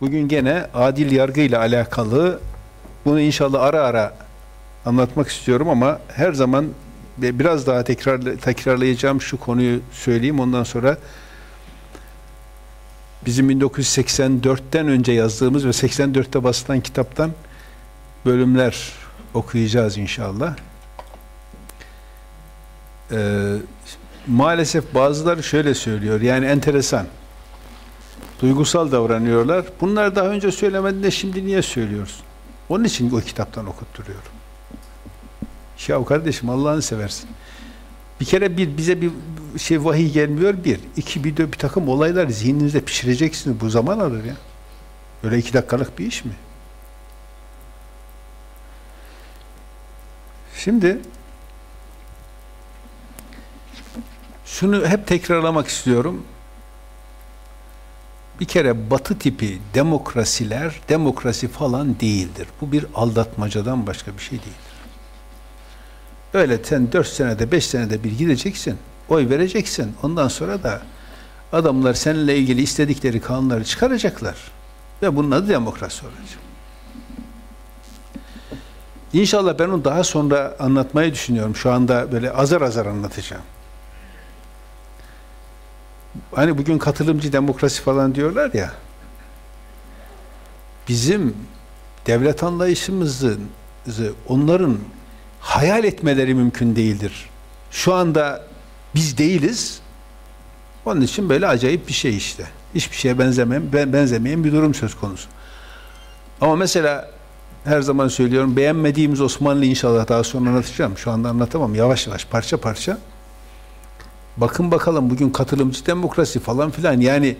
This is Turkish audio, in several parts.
Bugün gene adil yargı ile alakalı bunu inşallah ara ara anlatmak istiyorum ama her zaman biraz daha tekrar tekrarlayacağım şu konuyu söyleyeyim ondan sonra bizim 1984'ten önce yazdığımız ve 84'te basılan kitaptan bölümler okuyacağız inşallah. Ee, maalesef bazıları şöyle söylüyor yani enteresan duygusal davranıyorlar. Bunlar daha önce söylemedin de şimdi niye söylüyorsun? Onun için o kitaptan okutturuyorum. Ya kardeşim Allah'ını seversin. Bir kere bir bize bir şey vahiy gelmiyor bir. iki bir, de bir takım olaylar zihninizde pişireceksiniz. Bu zaman alır ya. Öyle iki dakikalık bir iş mi? Şimdi şunu hep tekrarlamak istiyorum. Bir kere batı tipi demokrasiler demokrasi falan değildir. Bu bir aldatmacadan başka bir şey değildir. Öyle sen dört senede, beş senede bir gideceksin, oy vereceksin. Ondan sonra da adamlar seninle ilgili istedikleri kanunları çıkaracaklar. Ve bunun adı demokrasi olacak. İnşallah ben onu daha sonra anlatmayı düşünüyorum. Şu anda böyle azar azar anlatacağım. Hani bugün katılımcı demokrasi falan diyorlar ya. Bizim devlet anlayışımızı onların hayal etmeleri mümkün değildir. Şu anda biz değiliz. Onun için böyle acayip bir şey işte. Hiçbir şeye benzemeyen, benzemeyen bir durum söz konusu. Ama mesela her zaman söylüyorum beğenmediğimiz Osmanlı inşallah daha sonra anlatacağım. Şu anda anlatamam. Yavaş yavaş parça parça. Bakın bakalım bugün katılımcı demokrasi falan filan yani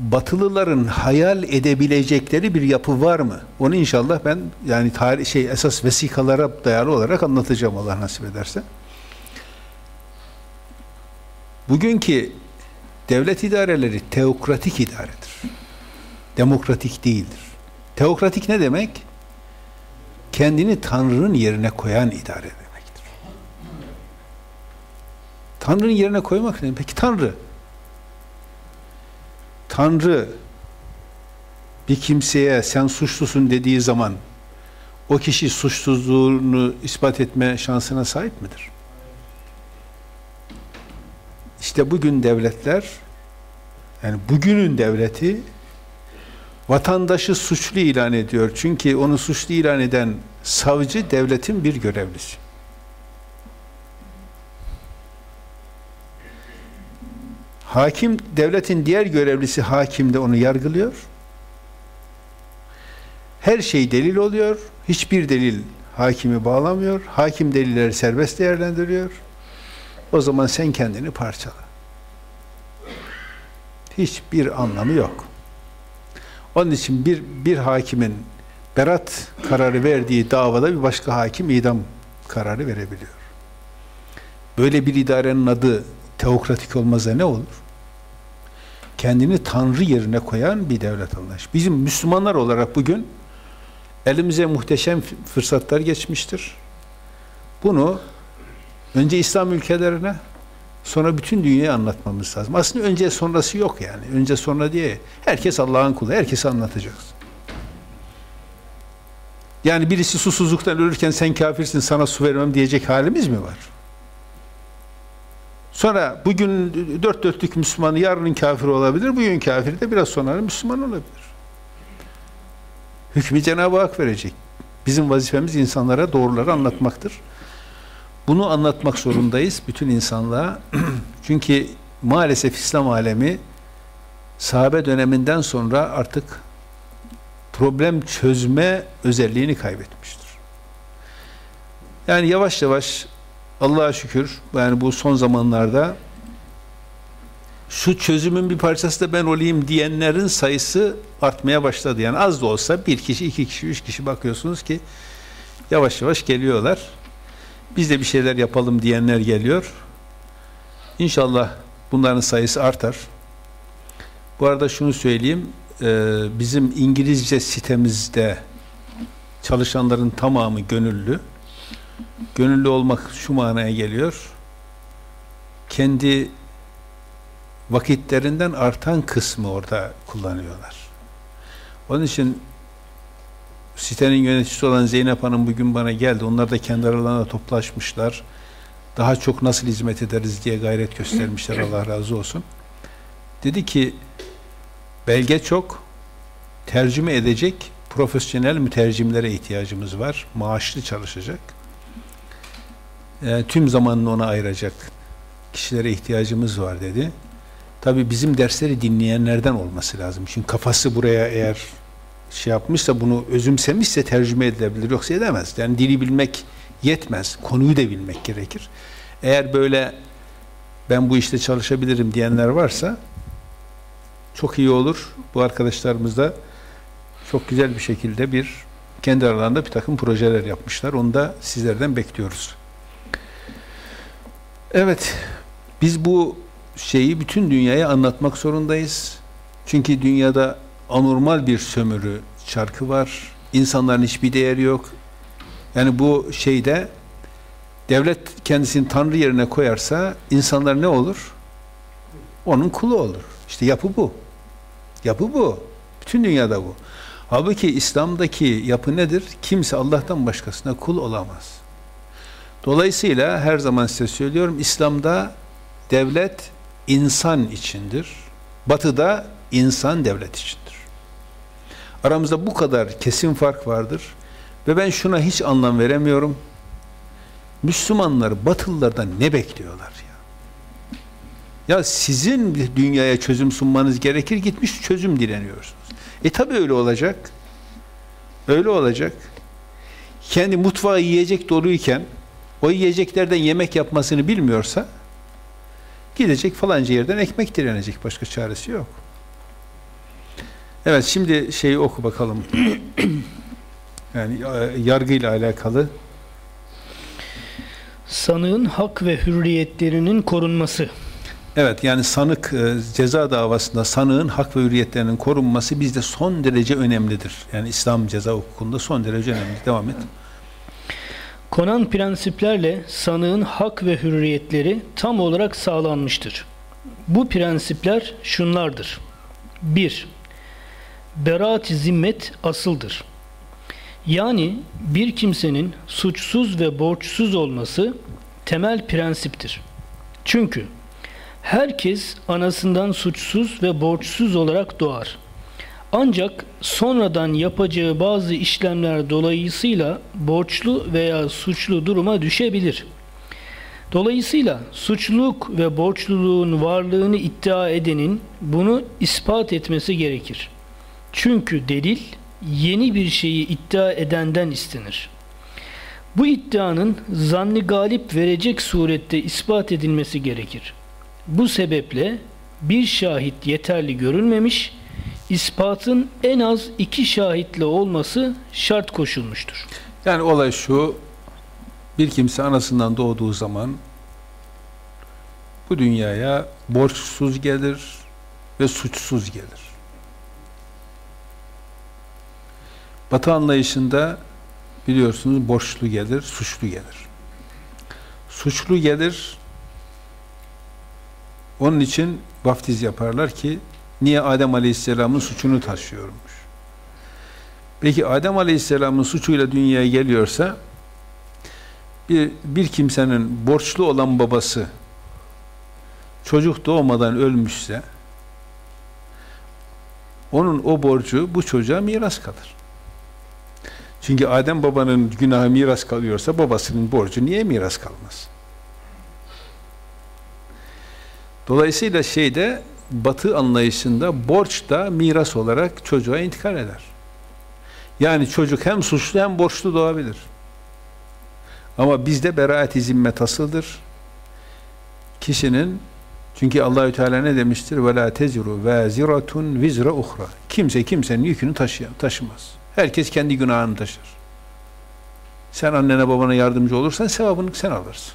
Batılıların hayal edebilecekleri bir yapı var mı? Onu inşallah ben yani tarih şey esas vesikalara dayalı olarak anlatacağım Allah nasip ederse. Bugünkü devlet idareleri teokratik idaredir. Demokratik değildir. Teokratik ne demek? Kendini Tanrı'nın yerine koyan idare demektir. Tanrı'nın yerine koymak ne? Peki Tanrı Tanrı bir kimseye sen suçlusun dediği zaman o kişi suçsuzluğunu ispat etme şansına sahip midir? İşte bugün devletler yani bugünün devleti vatandaşı suçlu ilan ediyor. Çünkü onu suçlu ilan eden savcı devletin bir görevlisi. Hakim, devletin diğer görevlisi hakim de onu yargılıyor. Her şey delil oluyor. Hiçbir delil hakimi bağlamıyor. Hakim delilleri serbest değerlendiriyor. O zaman sen kendini parçala. Hiçbir anlamı yok. Onun için bir, bir hakimin berat kararı verdiği davada bir başka hakim idam kararı verebiliyor. Böyle bir idarenin adı teokratik olmazsa ne olur? Kendini Tanrı yerine koyan bir devlet anlayışı. Bizim Müslümanlar olarak bugün elimize muhteşem fırsatlar geçmiştir. Bunu önce İslam ülkelerine sonra bütün dünyaya anlatmamız lazım. Aslında önce sonrası yok yani. Önce sonra diye herkes Allah'ın kulu. Herkese anlatacağız. Yani birisi susuzluktan ölürken sen kafirsin sana su vermem diyecek halimiz mi var? Sonra bugün dört dörtlük Müslümanı yarının kafir olabilir, bugün kafir de biraz sonra Müslüman olabilir. Hükmü Cenab-ı Hak verecek. Bizim vazifemiz insanlara doğruları anlatmaktır. Bunu anlatmak zorundayız bütün insanlığa. Çünkü maalesef İslam alemi sahabe döneminden sonra artık problem çözme özelliğini kaybetmiştir. Yani yavaş yavaş Allah'a şükür yani bu son zamanlarda şu çözümün bir parçası da ben olayım diyenlerin sayısı artmaya başladı. Yani az da olsa bir kişi, iki kişi, üç kişi bakıyorsunuz ki yavaş yavaş geliyorlar. Biz de bir şeyler yapalım diyenler geliyor. İnşallah bunların sayısı artar. Bu arada şunu söyleyeyim. Bizim İngilizce sitemizde çalışanların tamamı gönüllü. Gönüllü olmak şu manaya geliyor. Kendi vakitlerinden artan kısmı orada kullanıyorlar. Onun için sitenin yöneticisi olan Zeynep Hanım bugün bana geldi. Onlar da kendi aralarında toplaşmışlar. Daha çok nasıl hizmet ederiz diye gayret göstermişler. Allah razı olsun. Dedi ki belge çok tercüme edecek profesyonel mütercimlere ihtiyacımız var. Maaşlı çalışacak. E, tüm zamanını ona ayıracak kişilere ihtiyacımız var dedi. Tabi bizim dersleri dinleyenlerden olması lazım. Çünkü kafası buraya eğer şey yapmışsa bunu özümsemişse tercüme edilebilir. Yoksa edemez. Yani dili bilmek yetmez. Konuyu da bilmek gerekir. Eğer böyle ben bu işte çalışabilirim diyenler varsa çok iyi olur. Bu arkadaşlarımız da çok güzel bir şekilde bir kendi aralarında bir takım projeler yapmışlar. Onu da sizlerden bekliyoruz. Evet, biz bu şeyi bütün dünyaya anlatmak zorundayız. Çünkü dünyada anormal bir sömürü çarkı var. İnsanların hiçbir değeri yok. Yani bu şeyde devlet kendisini tanrı yerine koyarsa insanlar ne olur? Onun kulu olur. İşte yapı bu. Yapı bu. Bütün dünyada bu. Halbuki İslam'daki yapı nedir? Kimse Allah'tan başkasına kul olamaz. Dolayısıyla her zaman size söylüyorum İslam'da devlet insan içindir. Batı'da insan devlet içindir. Aramızda bu kadar kesin fark vardır. Ve ben şuna hiç anlam veremiyorum. Müslümanlar Batılılardan ne bekliyorlar ya? Ya sizin dünyaya çözüm sunmanız gerekir, gitmiş çözüm dileniyorsunuz. E tabi öyle olacak. Öyle olacak. Kendi mutfağı yiyecek doluyken o yiyeceklerden yemek yapmasını bilmiyorsa gidecek falanca yerden ekmek direnecek. Başka çaresi yok. Evet şimdi şeyi oku bakalım. yani e, yargıyla alakalı. Sanığın hak ve hürriyetlerinin korunması. Evet yani sanık e, ceza davasında sanığın hak ve hürriyetlerinin korunması bizde son derece önemlidir. Yani İslam ceza hukukunda son derece önemli. Devam et. Konan prensiplerle sanığın hak ve hürriyetleri tam olarak sağlanmıştır. Bu prensipler şunlardır. 1. Beraat-i zimmet asıldır. Yani bir kimsenin suçsuz ve borçsuz olması temel prensiptir. Çünkü herkes anasından suçsuz ve borçsuz olarak doğar. Ancak sonradan yapacağı bazı işlemler dolayısıyla borçlu veya suçlu duruma düşebilir. Dolayısıyla suçluluk ve borçluluğun varlığını iddia edenin bunu ispat etmesi gerekir. Çünkü delil yeni bir şeyi iddia edenden istenir. Bu iddianın zanni galip verecek surette ispat edilmesi gerekir. Bu sebeple bir şahit yeterli görülmemiş, ispatın en az iki şahitle olması şart koşulmuştur. Yani olay şu, bir kimse anasından doğduğu zaman bu dünyaya borçsuz gelir ve suçsuz gelir. Batı anlayışında biliyorsunuz borçlu gelir, suçlu gelir. Suçlu gelir, onun için vaftiz yaparlar ki niye Adem Aleyhisselam'ın suçunu taşıyormuş. Peki Adem Aleyhisselam'ın suçuyla dünyaya geliyorsa bir, bir kimsenin borçlu olan babası çocuk doğmadan ölmüşse onun o borcu bu çocuğa miras kalır. Çünkü Adem babanın günahı miras kalıyorsa babasının borcu niye miras kalmaz? Dolayısıyla şeyde batı anlayışında borç da miras olarak çocuğa intikal eder. Yani çocuk hem suçlu hem borçlu doğabilir. Ama bizde beraat-i zimmet asıldır. Kişinin çünkü Allahü Teala ne demiştir? Ve la tezru vaziratun vizra uhra. Kimse kimsenin yükünü taşıyan, taşımaz. Herkes kendi günahını taşır. Sen annene babana yardımcı olursan sevabını sen alırsın.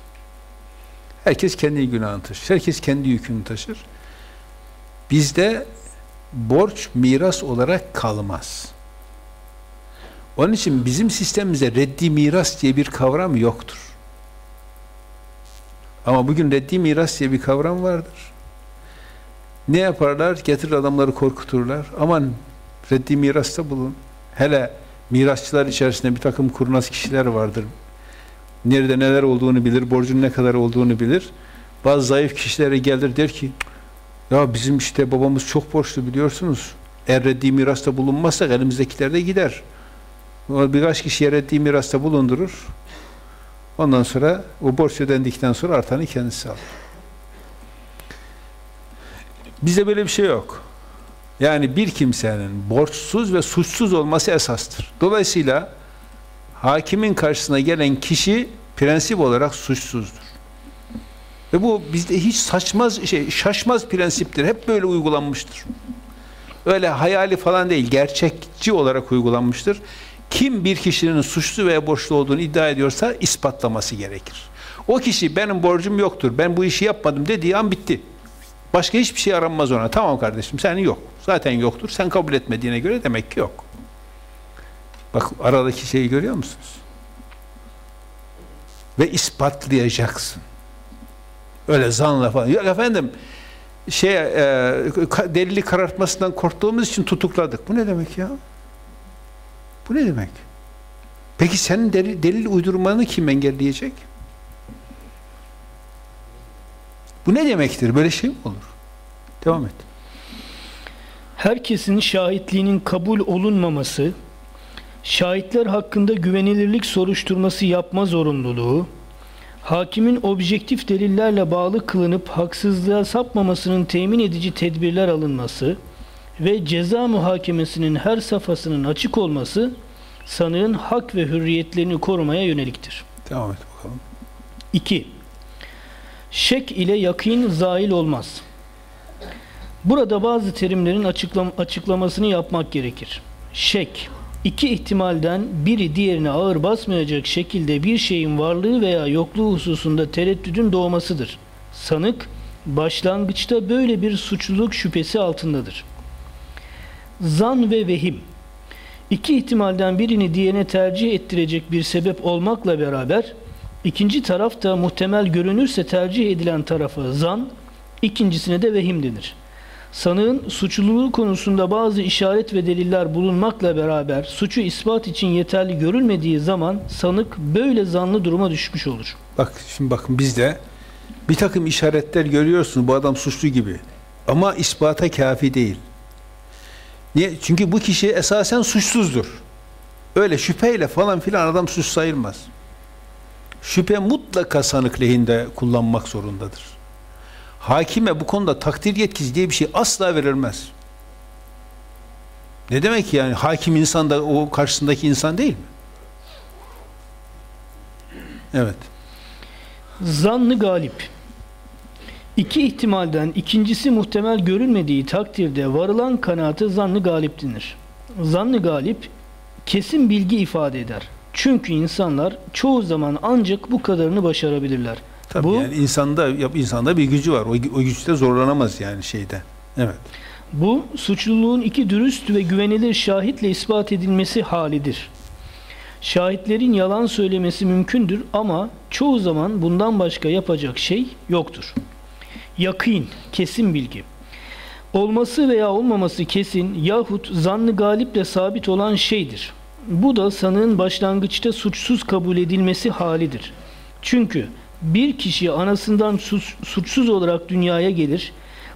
Herkes kendi günahını taşır. Herkes kendi yükünü taşır. Bizde borç miras olarak kalmaz. Onun için bizim sistemimizde reddi miras diye bir kavram yoktur. Ama bugün reddi miras diye bir kavram vardır. Ne yaparlar? Getirir adamları korkuturlar. Aman Reddi mirasta bulun. Hele mirasçılar içerisinde bir takım kurnaz kişiler vardır. Nerede neler olduğunu bilir, borcun ne kadar olduğunu bilir. Bazı zayıf kişilere gelir der ki ya bizim işte babamız çok borçlu biliyorsunuz. Eğer reddi mirasta bulunmazsak elimizdekiler de gider. Birkaç kişiye reddi mirasta bulundurur. Ondan sonra o borç ödendikten sonra artanı kendisi alır. Bizde böyle bir şey yok. Yani bir kimsenin borçsuz ve suçsuz olması esastır. Dolayısıyla hakimin karşısına gelen kişi prensip olarak suçsuzdur. Ve bu bizde hiç saçmaz şey şaşmaz prensiptir. Hep böyle uygulanmıştır. Öyle hayali falan değil, gerçekçi olarak uygulanmıştır. Kim bir kişinin suçlu veya borçlu olduğunu iddia ediyorsa ispatlaması gerekir. O kişi benim borcum yoktur, ben bu işi yapmadım dediği an bitti. Başka hiçbir şey aranmaz ona. Tamam kardeşim senin yok. Zaten yoktur. Sen kabul etmediğine göre demek ki yok. Bak aradaki şeyi görüyor musunuz? Ve ispatlayacaksın. Öyle zanla falan. Yok efendim şey e, delili karartmasından korktuğumuz için tutukladık. Bu ne demek ya? Bu ne demek? Peki senin delil, delil uydurmanı kim engelleyecek? Bu ne demektir? Böyle şey mi olur? Devam et. Herkesin şahitliğinin kabul olunmaması, şahitler hakkında güvenilirlik soruşturması yapma zorunluluğu, hakimin objektif delillerle bağlı kılınıp haksızlığa sapmamasının temin edici tedbirler alınması ve ceza muhakemesinin her safhasının açık olması sanığın hak ve hürriyetlerini korumaya yöneliktir. Devam et bakalım. 2. Şek ile yakın zail olmaz. Burada bazı terimlerin açıklam açıklamasını yapmak gerekir. Şek, iki ihtimalden biri diğerine ağır basmayacak şekilde bir şeyin varlığı veya yokluğu hususunda tereddüdün doğmasıdır. Sanık, başlangıçta böyle bir suçluluk şüphesi altındadır. Zan ve vehim, iki ihtimalden birini diğerine tercih ettirecek bir sebep olmakla beraber, ikinci taraf da muhtemel görünürse tercih edilen tarafa zan, ikincisine de vehim denir. Sanığın suçluluğu konusunda bazı işaret ve deliller bulunmakla beraber suçu ispat için yeterli görülmediği zaman sanık böyle zanlı duruma düşmüş olur. Bak şimdi bakın bizde bir takım işaretler görüyorsun bu adam suçlu gibi. Ama ispata kafi değil. Niye? Çünkü bu kişi esasen suçsuzdur. Öyle şüpheyle falan filan adam suç sayılmaz. Şüphe mutlaka sanık lehinde kullanmak zorundadır. Hakime bu konuda takdir yetkisi diye bir şey asla verilmez. Ne demek yani? Hakim insan da o karşısındaki insan değil mi? Evet. Zannı galip. İki ihtimalden ikincisi muhtemel görülmediği takdirde varılan kanaate zannı galip denir. Zannı galip kesin bilgi ifade eder. Çünkü insanlar çoğu zaman ancak bu kadarını başarabilirler. Tabii bu, yani insanda insanda bir gücü var. O, o güçte zorlanamaz yani şeyde. Evet. Bu suçluluğun iki dürüst ve güvenilir şahitle ispat edilmesi halidir. Şahitlerin yalan söylemesi mümkündür ama çoğu zaman bundan başka yapacak şey yoktur. Yakın, kesin bilgi. Olması veya olmaması kesin yahut zannı galiple sabit olan şeydir. Bu da sanığın başlangıçta suçsuz kabul edilmesi halidir. Çünkü bir kişi anasından suç, suçsuz olarak dünyaya gelir.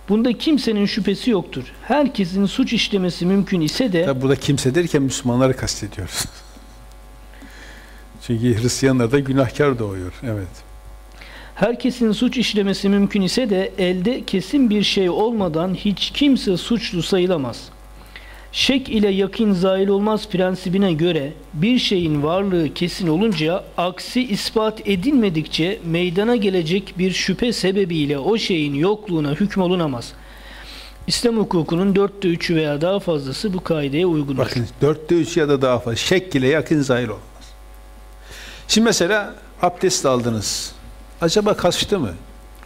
Bunda kimsenin şüphesi yoktur. Herkesin suç işlemesi mümkün ise de... Tabi burada kimse derken Müslümanları kastediyoruz. Çünkü Hristiyanlar da günahkar doğuyor. Evet. Herkesin suç işlemesi mümkün ise de elde kesin bir şey olmadan hiç kimse suçlu sayılamaz. Şek ile yakın zahil olmaz prensibine göre bir şeyin varlığı kesin olunca aksi ispat edilmedikçe meydana gelecek bir şüphe sebebiyle o şeyin yokluğuna hükmolunamaz. İslam hukukunun dörtte üçü veya daha fazlası bu kaideye uygundur. Bakın dörtte üç ya da daha fazla şek ile yakın zahil olmaz. Şimdi mesela abdest aldınız. Acaba kaçtı mı?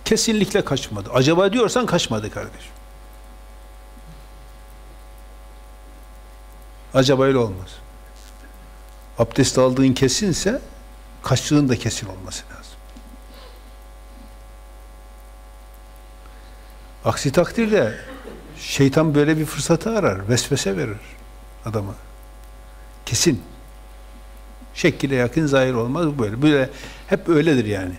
Kesinlikle kaçmadı. Acaba diyorsan kaçmadı kardeşim. Acaba öyle olmaz. Abdest aldığın kesinse kaçtığın da kesin olması lazım. Aksi takdirde şeytan böyle bir fırsatı arar, vesvese verir. adamı. Kesin. Şekile yakın zahir olmaz bu böyle. Böyle hep öyledir yani.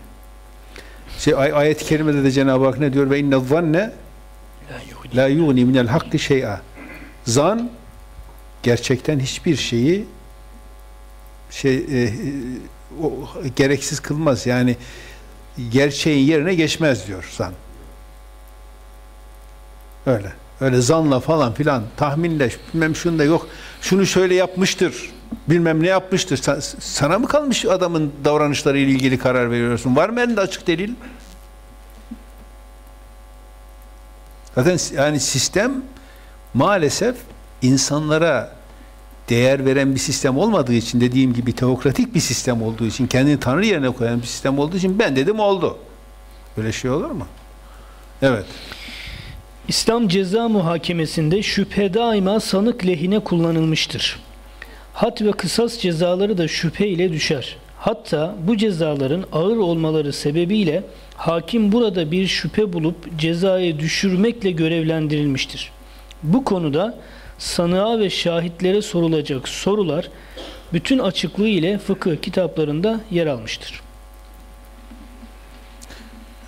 Şey ay- ayet-i kerimede de Cenab-ı Hak ne diyor? Ve inne zanne la yughni minel hakkı şey'a. Zan gerçekten hiçbir şeyi şey e, e, o, gereksiz kılmaz. Yani gerçeğin yerine geçmez diyor zan. Öyle. Öyle zanla falan filan tahminle bilmem şunu da yok. Şunu şöyle yapmıştır. Bilmem ne yapmıştır. Sa- Sana mı kalmış adamın davranışlarıyla ilgili karar veriyorsun? Var mı elinde açık delil? Zaten yani sistem maalesef insanlara değer veren bir sistem olmadığı için dediğim gibi teokratik bir sistem olduğu için kendini tanrı yerine koyan bir sistem olduğu için ben dedim oldu. Böyle şey olur mu? Evet. İslam ceza muhakemesinde şüphe daima sanık lehine kullanılmıştır. Had ve kısas cezaları da şüphe ile düşer. Hatta bu cezaların ağır olmaları sebebiyle hakim burada bir şüphe bulup cezayı düşürmekle görevlendirilmiştir. Bu konuda sanığa ve şahitlere sorulacak sorular bütün açıklığı ile fıkıh kitaplarında yer almıştır.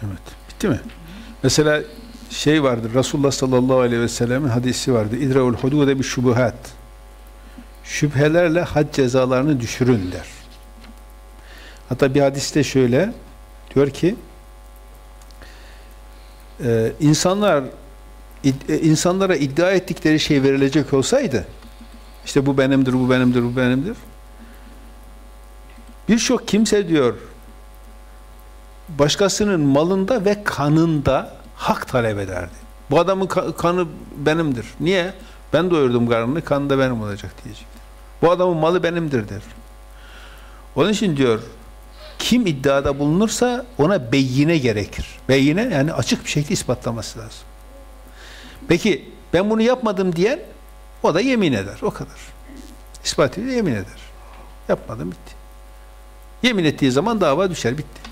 Evet. Bitti mi? Mesela şey vardır. Resulullah sallallahu aleyhi ve sellemin hadisi vardı. İdra'ul hudude bir şubuhat. Şüphelerle had cezalarını düşürün der. Hatta bir hadiste şöyle diyor ki e, insanlar insanlara iddia ettikleri şey verilecek olsaydı işte bu benimdir, bu benimdir, bu benimdir. Birçok kimse diyor başkasının malında ve kanında hak talep ederdi. Bu adamın ka- kanı benimdir. Niye? Ben doyurdum karnını, kanı da benim olacak diyecek. Bu adamın malı benimdir der. Onun için diyor, kim iddiada bulunursa ona beyine gerekir. Beyine yani açık bir şekilde ispatlaması lazım. Peki ben bunu yapmadım diyen o da yemin eder. O kadar. İspat ediyor yemin eder. Yapmadım bitti. Yemin ettiği zaman dava düşer bitti.